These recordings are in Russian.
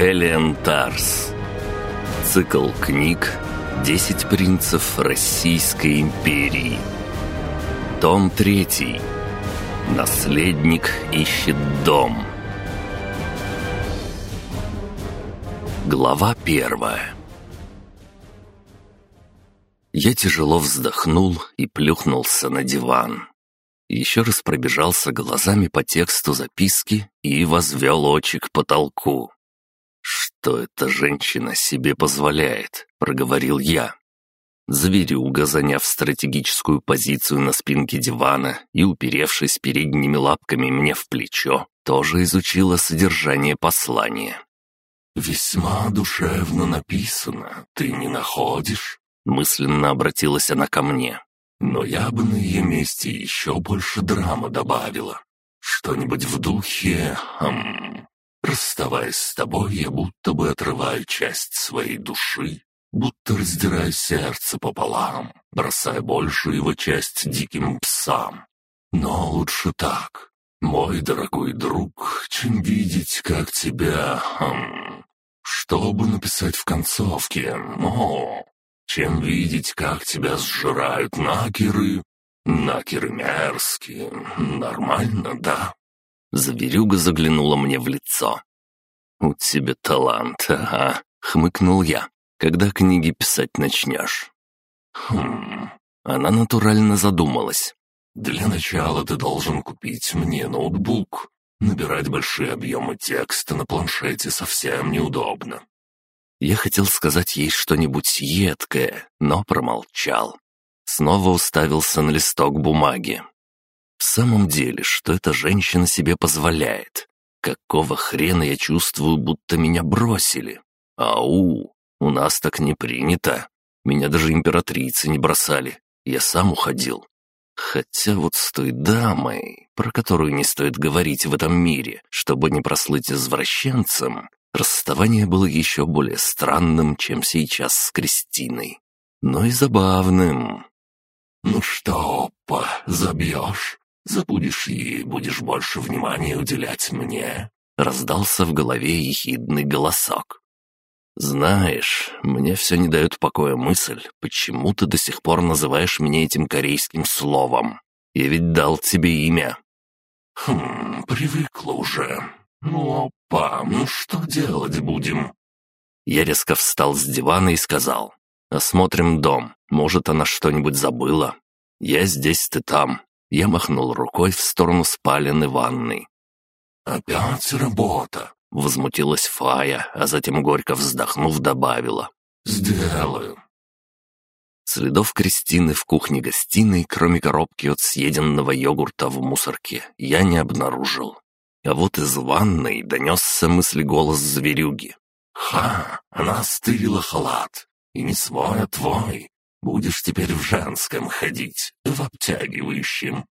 Элиан Тарс. Цикл книг «Десять принцев Российской империи». Том третий. Наследник ищет дом. Глава первая. Я тяжело вздохнул и плюхнулся на диван. Еще раз пробежался глазами по тексту записки и возвел очи к потолку. «Что эта женщина себе позволяет?» — проговорил я. Зверюга, заняв стратегическую позицию на спинке дивана и уперевшись передними лапками мне в плечо, тоже изучила содержание послания. «Весьма душевно написано, ты не находишь?» Мысленно обратилась она ко мне. Но я бы на ее месте еще больше драмы добавила. Что-нибудь в духе... Хм, расставаясь с тобой, я будто бы отрываю часть своей души, будто раздираю сердце пополам, бросая большую его часть диким псам. Но лучше так, мой дорогой друг, чем видеть, как тебя... Хм, чтобы написать в концовке, о, чем видеть, как тебя сжирают накеры. Накеры мерзкие. Нормально, да?» Зверюга заглянула мне в лицо. «У тебя талант, ага», — хмыкнул я. «Когда книги писать начнешь?» «Хм...» Она натурально задумалась. «Для начала ты должен купить мне ноутбук. Набирать большие объемы текста на планшете совсем неудобно. Я хотел сказать ей что-нибудь едкое, но промолчал. Снова уставился на листок бумаги. В самом деле, что эта женщина себе позволяет? Какого хрена я чувствую, будто меня бросили? Ау, у нас так не принято. Меня даже императрицы не бросали. Я сам уходил. Хотя вот с той дамой, про которую не стоит говорить в этом мире, чтобы не прослыть извращенцем, Расставание было еще более странным, чем сейчас с Кристиной, но и забавным. «Ну что, па, забьешь? Забудешь и будешь больше внимания уделять мне?» Раздался в голове ехидный голосок. «Знаешь, мне все не дает покоя мысль, почему ты до сих пор называешь меня этим корейским словом. Я ведь дал тебе имя». «Хм, привыкла уже. «Ну, опа, ну что делать будем?» Я резко встал с дивана и сказал. «Осмотрим дом. Может, она что-нибудь забыла? Я здесь, ты там». Я махнул рукой в сторону спаленной ванной. «Опять работа!» — возмутилась Фая, а затем горько вздохнув добавила. «Сделаю». Следов Кристины в кухне-гостиной, кроме коробки от съеденного йогурта в мусорке, я не обнаружил. А вот из ванной донесся мысли голос зверюги. «Ха! Она стырила халат. И не свой, а твой. Будешь теперь в женском ходить, в обтягивающем».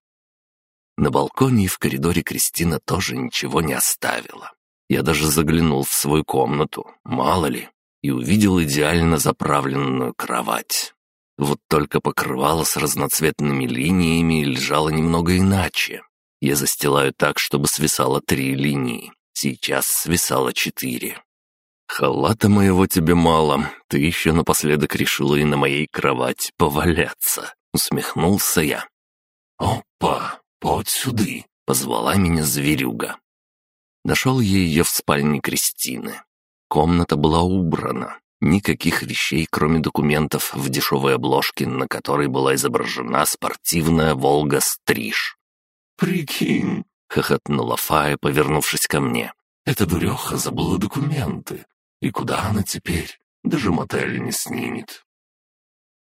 На балконе и в коридоре Кристина тоже ничего не оставила. Я даже заглянул в свою комнату, мало ли, и увидел идеально заправленную кровать. Вот только покрывало с разноцветными линиями лежало немного иначе. Я застилаю так, чтобы свисало три линии. Сейчас свисало четыре. «Халата моего тебе мало. Ты еще напоследок решила и на моей кровати поваляться», — усмехнулся я. «Опа, подь сюды», — позвала меня зверюга. Нашел я ее в спальне Кристины. Комната была убрана. Никаких вещей, кроме документов в дешевой обложке, на которой была изображена спортивная «Волга-Стриж». «Прикинь!» — хохотнула Фая, повернувшись ко мне. «Эта дуреха забыла документы. И куда она теперь? Даже мотель не снимет».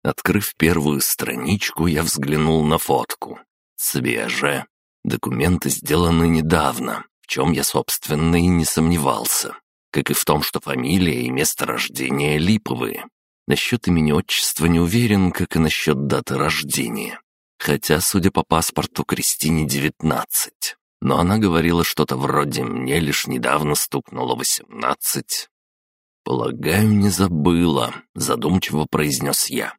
Открыв первую страничку, я взглянул на фотку. Свежая. Документы сделаны недавно, в чем я, собственно, и не сомневался. Как и в том, что фамилия и место рождения липовые. Насчет имени отчества не уверен, как и насчет даты рождения. Хотя, судя по паспорту, Кристине девятнадцать. Но она говорила что-то вроде «мне лишь недавно стукнуло восемнадцать». «Полагаю, не забыла», — задумчиво произнес я.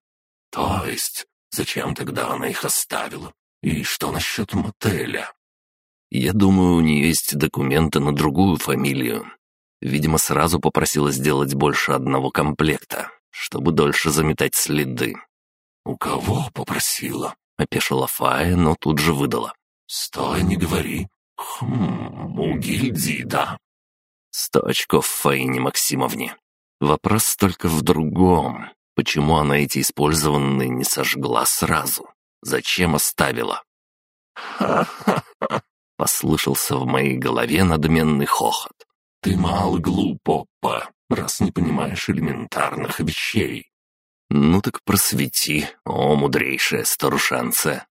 «То есть, зачем тогда она их оставила? И что насчет мотеля?» «Я думаю, у нее есть документы на другую фамилию. Видимо, сразу попросила сделать больше одного комплекта, чтобы дольше заметать следы. «У кого попросила?» — опешила Фая, но тут же выдала. «Стой, не говори. Хм, у гильдии, да?» Сто очков Фаине Максимовне. Вопрос только в другом. Почему она эти использованные не сожгла сразу? Зачем оставила? «Ха-ха-ха!» — послышался в моей голове надменный хохот. «Ты мало глуп, Оппа, раз не понимаешь элементарных вещей». «Ну так просвети, о, мудрейшая старушанца!»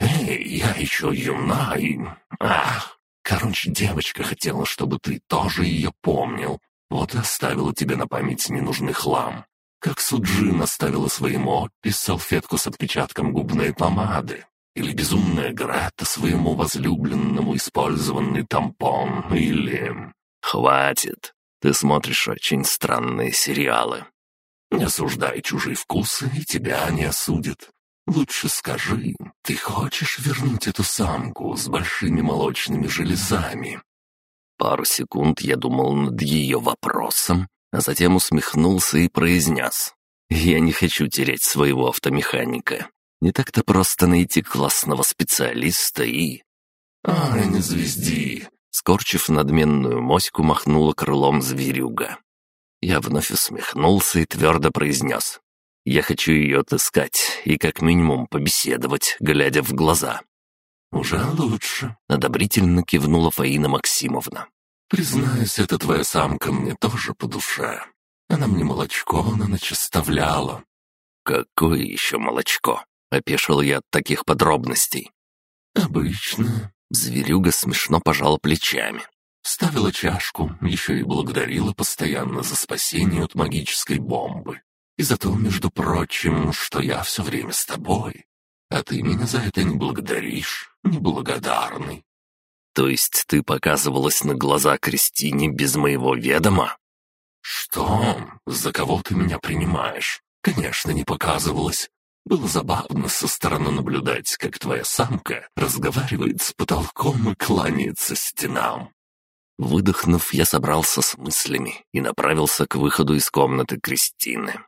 «Эй, я еще юна и... Ах! Короче, девочка хотела, чтобы ты тоже ее помнил. Вот и оставила тебе на память ненужный хлам. Как Суджин оставила своему Оппи салфетку с отпечатком губной помады. Или безумная Грета своему возлюбленному использованный тампон. Или... «Хватит. Ты смотришь очень странные сериалы». Не осуждай чужие вкусы, и тебя не осудят. Лучше скажи, ты хочешь вернуть эту самку с большими молочными железами?» Пару секунд я думал над ее вопросом, а затем усмехнулся и произнес. «Я не хочу терять своего автомеханика. Не так-то просто найти классного специалиста и...» «Ай, не звезди!» Скорчив надменную моську, махнула крылом зверюга. Я вновь усмехнулся и твердо произнес. «Я хочу ее отыскать и как минимум побеседовать, глядя в глаза». «Уже лучше», — одобрительно кивнула Фаина Максимовна. «Признаюсь, эта твоя самка мне тоже по душе. Она мне молочко на ночь оставляла». «Какое еще молочко?» — опешил я от таких подробностей. «Обычное. Зверюга смешно пожала плечами. Ставила чашку, еще и благодарила постоянно за спасение от магической бомбы. И за то, между прочим, что я все время с тобой. А ты меня за это не благодаришь, неблагодарный. То есть ты показывалась на глаза Кристине без моего ведома? Что? За кого ты меня принимаешь? Конечно, не показывалась. Было забавно со стороны наблюдать, как твоя самка разговаривает с потолком и кланяется стенам. Выдохнув, я собрался с мыслями и направился к выходу из комнаты Кристины.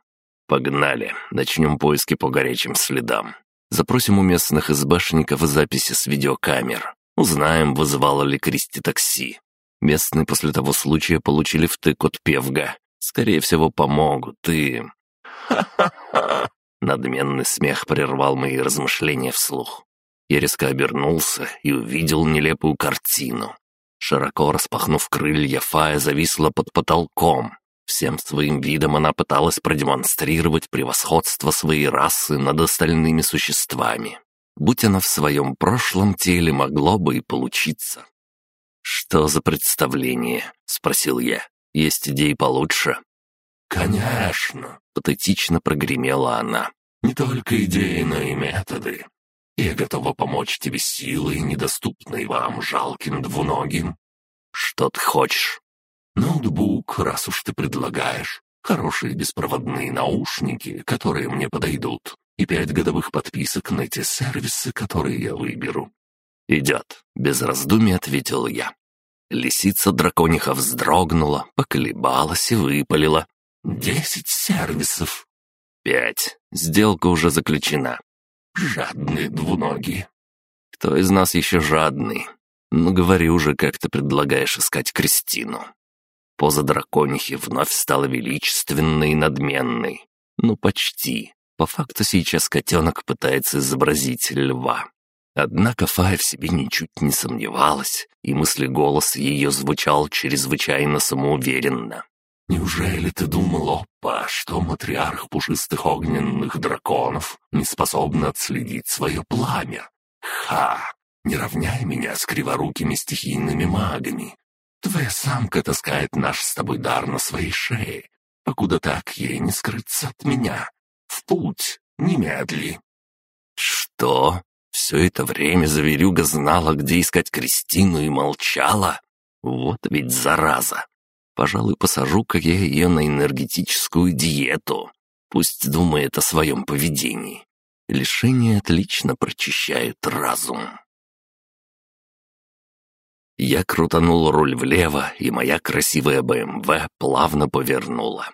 «Погнали, начнем поиски по горячим следам. Запросим у местных избашников записи с видеокамер. Узнаем, вызывала ли Кристи такси. Местные после того случая получили втык от Певга. Скорее всего, помогут и...» Ха-ха-ха! Надменный смех прервал мои размышления вслух. Я резко обернулся и увидел нелепую картину. Широко распахнув крылья, Фая зависла под потолком. Всем своим видом она пыталась продемонстрировать превосходство своей расы над остальными существами. Будь она в своем прошлом теле, могло бы и получиться. «Что за представление?» — спросил я. «Есть идеи получше?» «Конечно!» — патетично прогремела она. «Не только идеи, но и методы. Я готова помочь тебе силой, недоступной вам, жалким двуногим». «Что ты хочешь?» «Ноутбук, раз уж ты предлагаешь. Хорошие беспроводные наушники, которые мне подойдут. И пять годовых подписок на те сервисы, которые я выберу». «Идет», — без раздумий ответил я. Лисица дракониха вздрогнула, поколебалась и выпалила. «Десять сервисов!» «Пять. Сделка уже заключена». «Жадные двуногие». «Кто из нас еще жадный? Ну, говори уже, как ты предлагаешь искать Кристину». Поза драконихи вновь стала величественной и надменной. Ну, почти. По факту сейчас котенок пытается изобразить льва. Однако Фая в себе ничуть не сомневалась, и мысли голос ее звучал чрезвычайно самоуверенно. Неужели ты думал, опа, что матриарх пушистых огненных драконов не способен отследить свое пламя? Ха! Не равняй меня с криворукими стихийными магами. Твоя самка таскает наш с тобой дар на своей шее, покуда так ей не скрыться от меня. В путь, немедли. Что? Все это время Заверюга знала, где искать Кристину и молчала? Вот ведь зараза! Пожалуй, посажу-ка я ее на энергетическую диету. Пусть думает о своем поведении. Лишения отлично прочищают разум. Я крутанул руль влево, и моя красивая БМВ плавно повернула.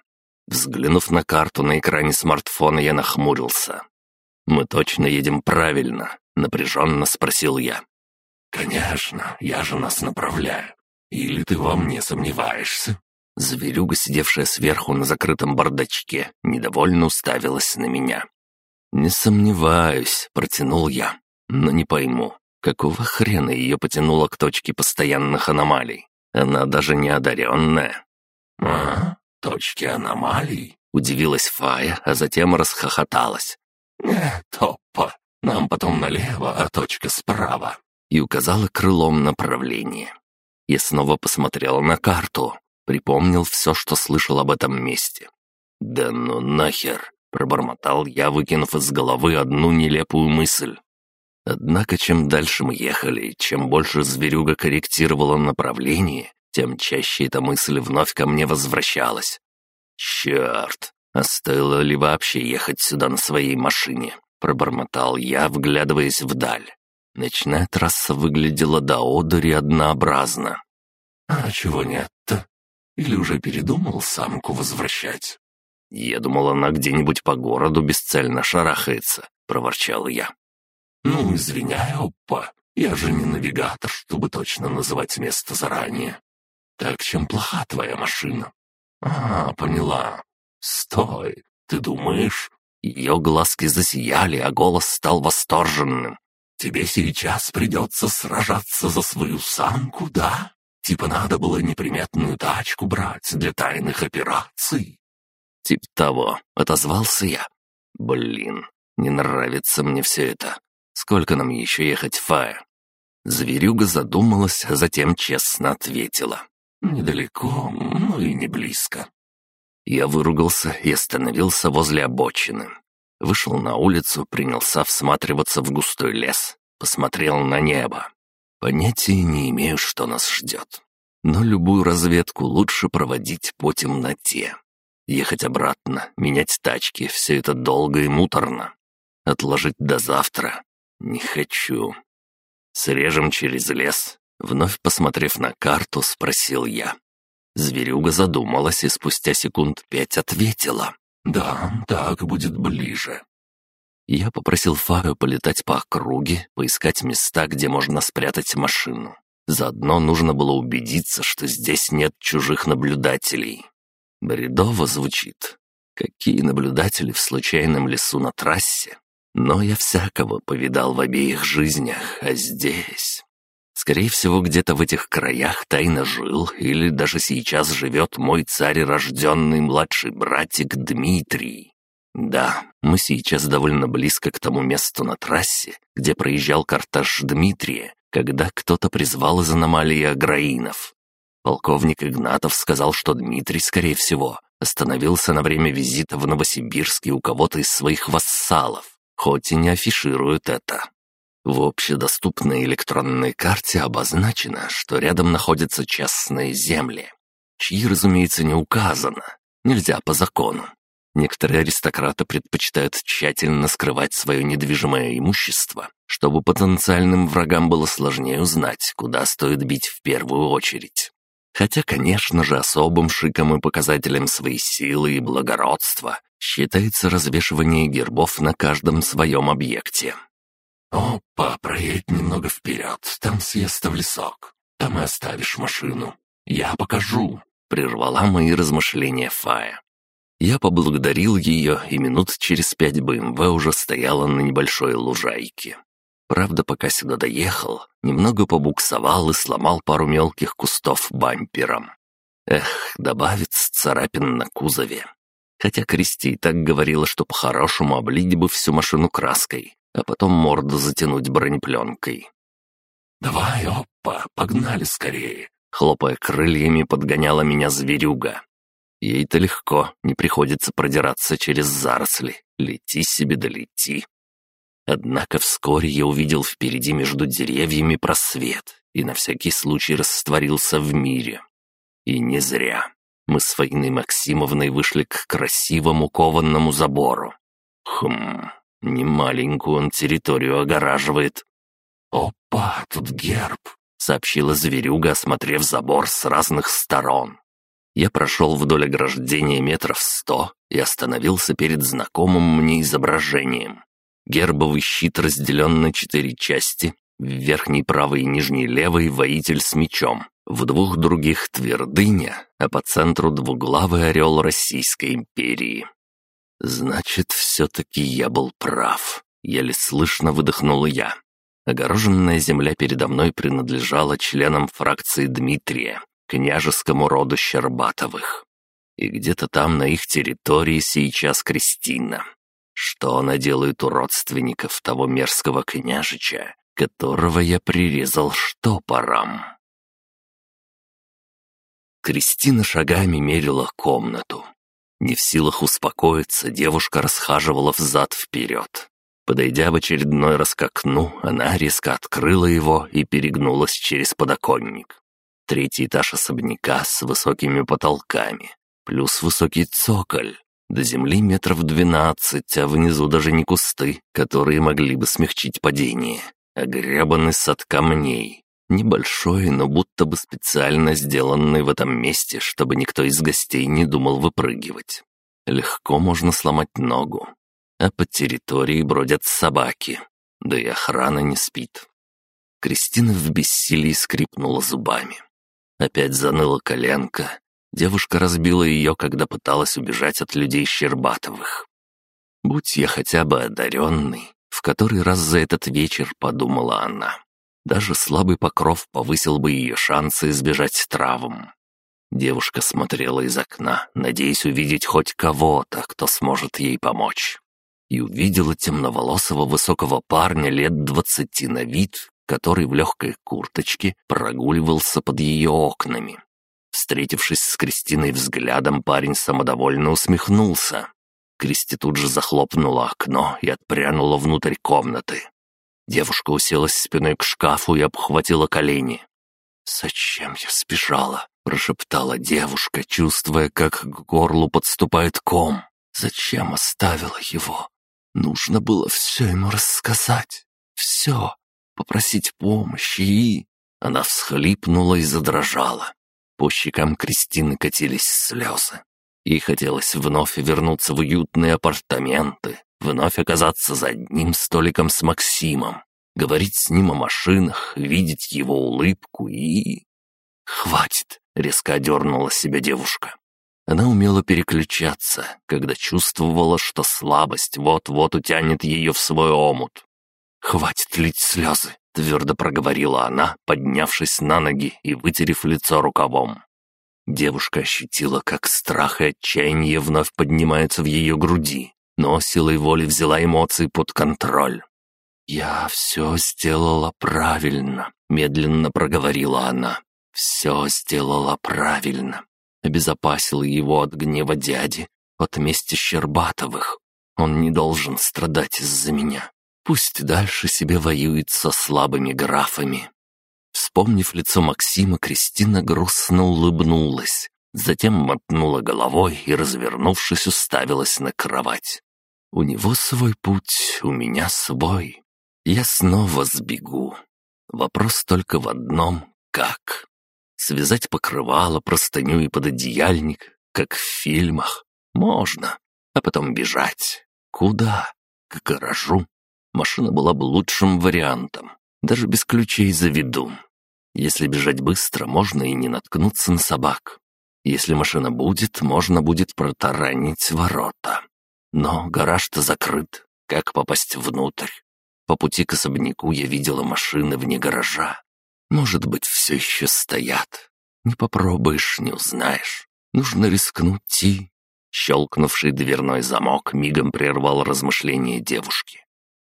Взглянув на карту на экране смартфона, я нахмурился. «Мы точно едем правильно?» — напряженно спросил я. «Конечно, я же нас направляю. Или ты во мне сомневаешься?» Зверюга, сидевшая сверху на закрытом бардачке, недовольно уставилась на меня. «Не сомневаюсь», — протянул я, — «но не пойму, какого хрена ее потянуло к точке постоянных аномалий? Она даже не одаренная». «А, точки аномалий?» — удивилась Фая, а затем расхохоталась. «Нет, опа, нам потом налево, а точка справа». И указала крылом направление. Я снова посмотрел на карту, припомнил все, что слышал об этом месте. «Да ну нахер!» — пробормотал я, выкинув из головы одну нелепую мысль. Однако, чем дальше мы ехали, чем больше зверюга корректировала направление, тем чаще эта мысль вновь ко мне возвращалась. «Черт! А стоило ли вообще ехать сюда на своей машине?» — пробормотал я, вглядываясь вдаль. Ночная трасса выглядела до одури однообразно. «А чего нет-то? Или уже передумал самку возвращать?» «Я думал, она где-нибудь по городу бесцельно шарахается», — проворчал я. «Ну, извиняй, опа, я же не навигатор, чтобы точно называть место заранее. Так чем плоха твоя машина?» «А, поняла. Стой, ты думаешь?» Ее глазки засияли, а голос стал восторженным. Тебе сейчас придется сражаться за свою самку, да? Типа надо было неприметную тачку брать для тайных операций?» «Тип того», — отозвался я. «Блин, не нравится мне все это. Сколько нам еще ехать, Фая?» Зверюга задумалась, а затем честно ответила. «Недалеко, но и не близко». Я выругался и остановился возле обочины. Вышел на улицу, принялся всматриваться в густой лес, посмотрел на небо. Понятия не имею, что нас ждет. Но любую разведку лучше проводить по темноте. Ехать обратно, менять тачки — все это долго и муторно. Отложить до завтра не хочу. Срежем через лес. Вновь посмотрев на карту, спросил я. Зверюга задумалась и спустя секунд пять ответила. «Да, так будет ближе». Я попросил Фаю полетать по округе, поискать места, где можно спрятать машину. Заодно нужно было убедиться, что здесь нет чужих наблюдателей. Бредово звучит. Какие наблюдатели в случайном лесу на трассе? Но я всякого повидал в обеих жизнях, а здесь... Скорее всего, где-то в этих краях тайно жил или даже сейчас живет мой царь-рожденный младший братик Дмитрий. Да, мы сейчас довольно близко к тому месту на трассе, где проезжал кортеж Дмитрия, когда кто-то призвал из аномалии аграинов. Полковник Игнатов сказал, что Дмитрий, скорее всего, остановился на время визита в Новосибирске у кого-то из своих вассалов, хоть и не афиширует это. В общедоступной электронной карте обозначено, что рядом находятся частные земли, чьи, разумеется, не указано. Нельзя по закону. Некоторые аристократы предпочитают тщательно скрывать свое недвижимое имущество, чтобы потенциальным врагам было сложнее узнать, куда стоит бить в первую очередь. Хотя, конечно же, особым шиком и показателем своей силы и благородства считается развешивание гербов на каждом своем объекте. «Опа, проедь немного вперед, там съезд в лесок. Там и оставишь машину. Я покажу», — прервала мои размышления Фая. Я поблагодарил ее, и минут через пять БМВ уже стояла на небольшой лужайке. Правда, пока сюда доехал, немного побуксовал и сломал пару мелких кустов бампером. Эх, добавится царапин на кузове. Хотя Кристи и так говорила, что по-хорошему облить бы всю машину краской, а потом морду затянуть бронепленкой. «Давай, опа, погнали скорее!» Хлопая крыльями, подгоняла меня зверюга. Ей-то легко, не приходится продираться через заросли. Лети себе да лети. Однако вскоре я увидел впереди между деревьями просвет и на всякий случай растворился в мире. И не зря. Мы с Фаиной Максимовной вышли к красивому кованному забору. Хм, Немаленькую он территорию огораживает. «Опа, тут герб! сообщила зверюга, осмотрев забор с разных сторон. Я прошел вдоль ограждения метров сто и остановился перед знакомым мне изображением. Гербовый щит разделен на четыре части, в верхней правой и нижней левой воитель с мечом, в двух других твердыня, а по центру двуглавый орел Российской империи. Значит, все-таки я был прав. Еле слышно выдохнула я. Огороженная земля передо мной принадлежала членам фракции Дмитрия, княжескому роду Щербатовых. И где-то там на их территории сейчас Кристина. Что она делает у родственников того мерзкого княжича, которого я прирезал штопором? Кристина шагами мерила комнату. Не в силах успокоиться, девушка расхаживала взад-вперед. Подойдя в очередной раз к окну, она резко открыла его и перегнулась через подоконник. Третий этаж особняка с высокими потолками, плюс высокий цоколь. До земли метров двенадцать, а внизу даже не кусты, которые могли бы смягчить падение, а гребаный сад камней. Небольшой, но будто бы специально сделанный в этом месте, чтобы никто из гостей не думал выпрыгивать. Легко можно сломать ногу, а по территории бродят собаки, да и охрана не спит. Кристина в бессилии скрипнула зубами. Опять заныла коленка. Девушка разбила ее, когда пыталась убежать от людей Щербатовых. «Будь я хотя бы одаренный», — в который раз за этот вечер подумала она. Даже слабый покров повысил бы ее шансы избежать травм. Девушка смотрела из окна, надеясь увидеть хоть кого-то, кто сможет ей помочь и увидела темноволосого высокого парня лет двадцати на вид, который в легкой курточке прогуливался под ее окнами. Встретившись с Кристиной взглядом, парень самодовольно усмехнулся. Кристи тут же захлопнула окно и отпрянула внутрь комнаты. Девушка уселась спиной к шкафу и обхватила колени. «Зачем я сбежала?» — прошептала девушка, чувствуя, как к горлу подступает ком. «Зачем оставила его? Нужно было все ему рассказать. Все. Попросить помощи и... Она всхлипнула и задрожала. По щекам Кристины катились слезы. Ей хотелось вновь вернуться в уютные апартаменты, вновь оказаться за одним столиком с Максимом, говорить с ним о машинах, видеть его улыбку и... «Хватит!» — резко одернула себя девушка. Она умела переключаться, когда чувствовала, что слабость вот-вот утянет ее в свой омут. «Хватит лить слезы», — твердо проговорила она, поднявшись на ноги и вытерев лицо рукавом. Девушка ощутила, как страх и отчаяние вновь поднимаются в ее груди, но силой воли взяла эмоции под контроль. «Я все сделала правильно», — медленно проговорила она. «Все сделала правильно обезопасил его от гнева дяди, от мести Щербатовых. Он не должен страдать из-за меня. Пусть дальше себе воюет со слабыми графами. Вспомнив лицо Максима, Кристина грустно улыбнулась, затем мотнула головой и, развернувшись, уставилась на кровать. «У него свой путь, у меня свой. Я снова сбегу. Вопрос только в одном — как?» Связать покрывало, простыню и пододеяльник, как в фильмах. Можно. А потом бежать. Куда? К гаражу. Машина была бы лучшим вариантом. Даже без ключей заведу. Если бежать быстро, можно и не наткнуться на собак. Если машина будет, можно будет протаранить ворота. Но гараж-то закрыт. Как попасть внутрь? По пути к особняку я видела машины вне гаража. Может быть, все еще стоят. Не попробуешь, не узнаешь. Нужно рискнуть и...» Щелкнувший дверной замок мигом прервал размышления девушки.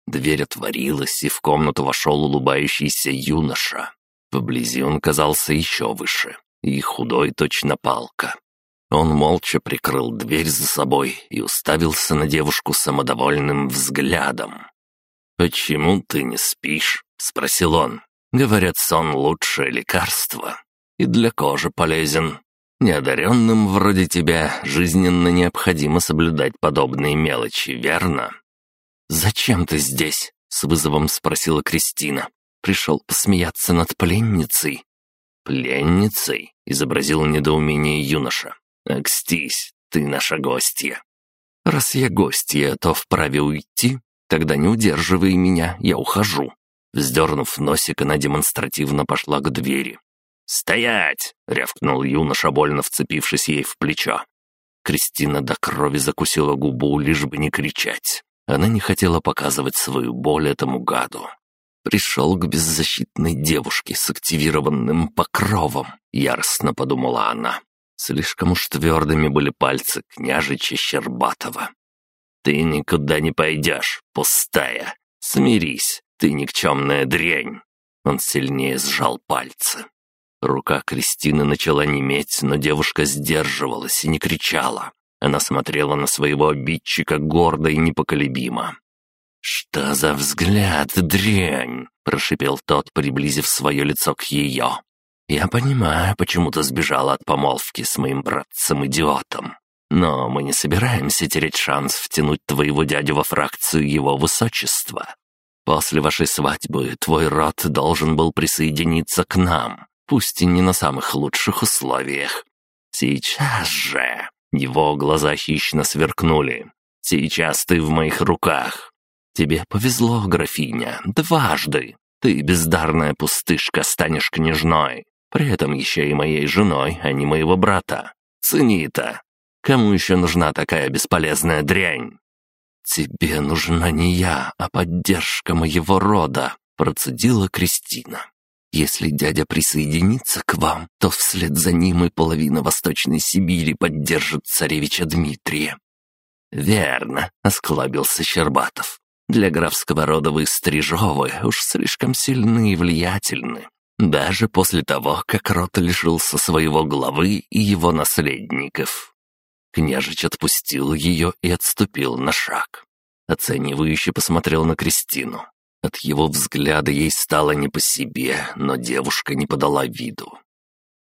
Дверь отворилась, и в комнату вошел улыбающийся юноша. Вблизи он казался еще выше, и худой точно палка. Он молча прикрыл дверь за собой и уставился на девушку самодовольным взглядом. «Почему ты не спишь?» — спросил он. Говорят, сон — лучшее лекарство. И для кожи полезен. Неодаренным вроде тебя жизненно необходимо соблюдать подобные мелочи, верно? «Зачем ты здесь?» — с вызовом спросила Кристина. Пришел посмеяться над пленницей». «Пленницей?» — изобразил недоумение юноша. «Акстись, ты наша гостья». «Раз я гостья, то вправе уйти? Тогда не удерживай меня, я ухожу». Вздернув носик, она демонстративно пошла к двери. «Стоять!» — рявкнул юноша, больно вцепившись ей в плечо. Кристина до крови закусила губу, лишь бы не кричать. Она не хотела показывать свою боль этому гаду. Пришел к беззащитной девушке с активированным покровом, яростно подумала она. Слишком уж твердыми были пальцы княжича Щербатова. «Ты никуда не пойдешь, пустая. Смирись, ты никчемная дрянь». Он сильнее сжал пальцы. Рука Кристины начала неметь, но девушка сдерживалась и не кричала. Она смотрела на своего обидчика гордо и непоколебимо. «Что за взгляд, дрянь!» — прошипел тот, приблизив свое лицо к ее. «Я понимаю, почему ты сбежала от помолвки с моим братцем-идиотом. Но мы не собираемся терять шанс втянуть твоего дядю во фракцию его высочества. После вашей свадьбы твой род должен был присоединиться к нам, пусть и не на самых лучших условиях. Сейчас же...» Его глаза хищно сверкнули. «Сейчас ты в моих руках. Тебе повезло, графиня, дважды. Ты, бездарная пустышка, станешь княжной. При этом еще и моей женой, а не моего брата. Цени это. Кому еще нужна такая бесполезная дрянь?» «Тебе нужна не я, а поддержка моего рода», — процедила Кристина. «Если дядя присоединится к вам, то вслед за ним и половина Восточной Сибири поддержит царевича Дмитрия». «Верно», — осклабился Щербатов. «Для графского рода вы Стрижовы уж слишком сильны и влиятельны. Даже после того, как род лишился своего главы и его наследников. Княжич отпустил ее и отступил на шаг. Оценивающе посмотрел на Кристину. От его взгляда ей стало не по себе, но девушка не подала виду.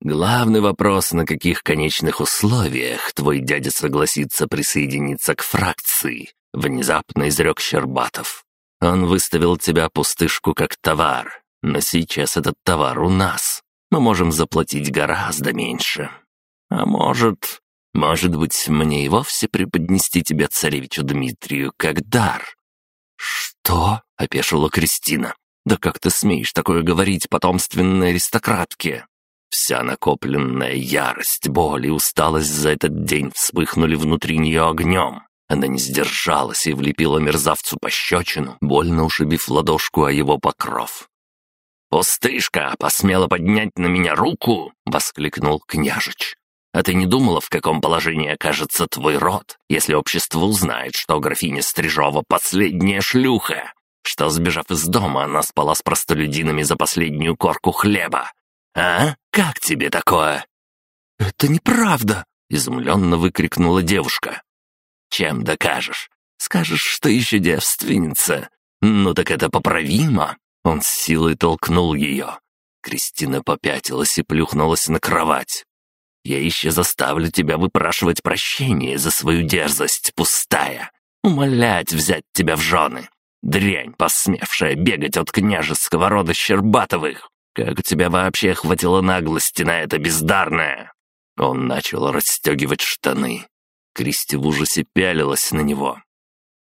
«Главный вопрос, на каких конечных условиях твой дядя согласится присоединиться к фракции?» — внезапно изрек Щербатов. «Он выставил тебя пустышку как товар, но сейчас этот товар у нас. Мы можем заплатить гораздо меньше. А может, может быть, мне и вовсе преподнести тебя царевичу Дмитрию как дар?» «Что?» — опешила Кристина. «Да как ты смеешь такое говорить потомственной аристократке?» Вся накопленная ярость, боль и усталость за этот день вспыхнули внутри нее огнем. Она не сдержалась и влепила мерзавцу пощечину, больно ушибив ладошку о его покров. «Пустышка посмела поднять на меня руку!» — воскликнул княжич. А ты не думала, в каком положении окажется твой род, если общество узнает, что графиня Стрижова — последняя шлюха? Что, сбежав из дома, она спала с простолюдинами за последнюю корку хлеба? А? Как тебе такое?» «Это неправда!» — изумленно выкрикнула девушка. «Чем докажешь? Скажешь, что еще девственница? Ну так это поправимо!» Он с силой толкнул ее. Кристина попятилась и плюхнулась на кровать. Я еще заставлю тебя выпрашивать прощение за свою дерзость пустая, умолять взять тебя в жены. Дрянь, посмевшая бегать от княжеского рода Щербатовых. Как у тебя вообще хватило наглости на это бездарное?» Он начал расстегивать штаны. Кристи в ужасе пялилась на него.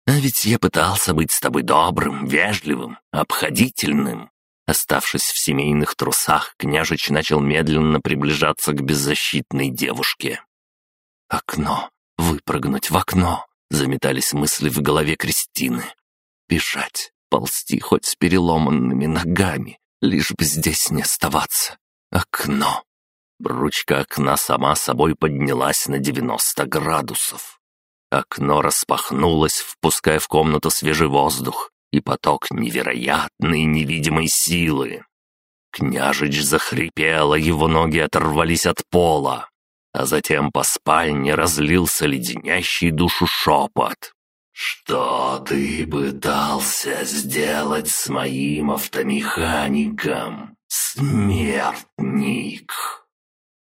«А ведь я пытался быть с тобой добрым, вежливым, обходительным. Оставшись в семейных трусах, княжич начал медленно приближаться к беззащитной девушке. «Окно! Выпрыгнуть в окно!» — заметались мысли в голове Кристины. «Бежать, ползти хоть с переломанными ногами, лишь бы здесь не оставаться. Окно!» Ручка окна сама собой поднялась на девяносто градусов. Окно распахнулось, впуская в комнату свежий воздух, и поток невероятной невидимой силы. Княжич захрипел, а его ноги оторвались от пола, а затем по спальне разлился леденящий душу шепот. «Что ты пытался сделать с моим автомехаником, смертник?»